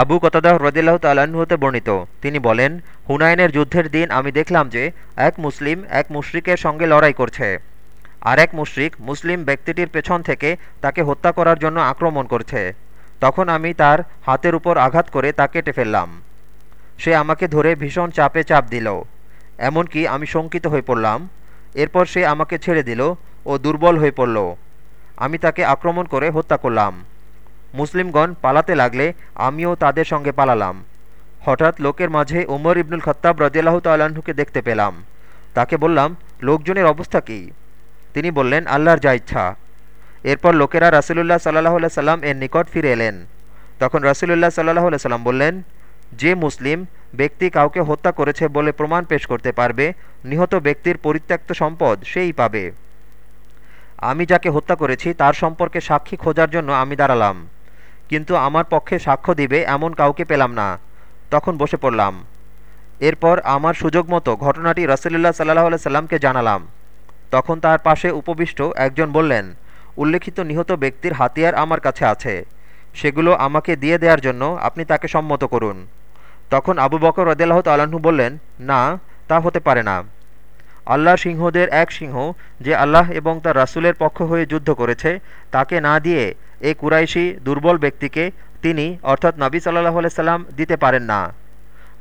আবু কতাদাহ রদিল্লাহ হতে বর্ণিত। তিনি বলেন হুনায়নের যুদ্ধের দিন আমি দেখলাম যে এক মুসলিম এক মুশরিকের সঙ্গে লড়াই করছে। আর এক মুশরিক মুসলিম ব্যক্তিটির পেছন থেকে তাকে হত্যা করার জন্য আক্রমণ করছে। তখন আমি তার হাতের উপর আঘাত করে তা কেটে ফেললাম। সে আমাকে ধরে ভীষণ চাপে চাপ দিল। এমনকি আমি শঙ্কিত হয়ে পড়লাম। এরপর সে আমাকে ছেড়ে দিল ও দুর্বল হয়ে পড়ল। আমি তাকে আক্রমণ করে হত্যা করলাম। মুসলিমগণ পালাতে লাগলে আমিও তাদের সঙ্গে পালালাম। হঠাৎ লোকের মাঝে উমর ইবনুল খত্তাব রদিয়াল্লাহ তাল্লাহ্নকে দেখতে পেলাম। তাকে বললাম, লোকজনের অবস্থা কী? তিনি বললেন, আল্লাহর যা ইচ্ছা। এরপর লোকেরা রাসুলুল্লাহ সাল্লাহ সাল্লাম এর নিকট ফিরে এলেন। তখন রাসুলুল্লাহ সাল্লাহ সাল্লাম বললেন, যে মুসলিম ব্যক্তি কাউকে হত্যা করেছে বলে প্রমাণ পেশ করতে পারবে, নিহত ব্যক্তির পরিত্যক্ত সম্পদ সেই পাবে। আমি যাকে হত্যা করেছি তার সম্পর্কে সাক্ষী খোঁজার জন্য আমি দাঁড়ালাম। কিন্তু আমার পক্ষে সাক্ষ্য দিবে এমন কাউকে পেলাম না। তখন বসে পড়লাম। এরপর আমার সুযোগ মতো ঘটনাটি রসুলুল্লাহ সাল্লাহ সাল্লামকে জানালাম। তখন তার পাশে উপবিষ্ট একজন বললেন, উল্লেখিত নিহত ব্যক্তির হাতিয়ার আমার কাছে আছে। সেগুলো আমাকে দিয়ে দেওয়ার জন্য আপনি তাকে সম্মত করুন। তখন আবু বকর রদেলাহ তাল্লাহ্ন বললেন, না, তা হতে পারে না। আল্লাহ সিংহদের এক সিংহ যে আল্লাহ এবং তার রাসুলের পক্ষ হয়ে যুদ্ধ করেছে, তাকে না দিয়ে এ কুরাইশি দুর্বল ব্যক্তিকে তিনি, অর্থাৎ নবী সাল্লাহ সাল্লাম, দিতে পারেন না।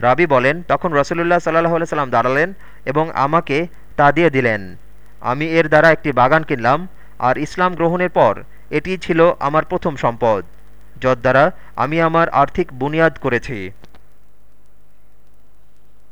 রাবি বলেন, তখন রসুলুল্লাহ সাল্লাহ সাল্লাম দাঁড়ালেন এবং আমাকে তা দিয়ে দিলেন। আমি এর দ্বারা একটি বাগান কিনলাম, আর ইসলাম গ্রহণের পর এটি ছিল আমার প্রথম সম্পদ। যদ্বারা আমি আমার আর্থিক বুনিয়াদ করেছি।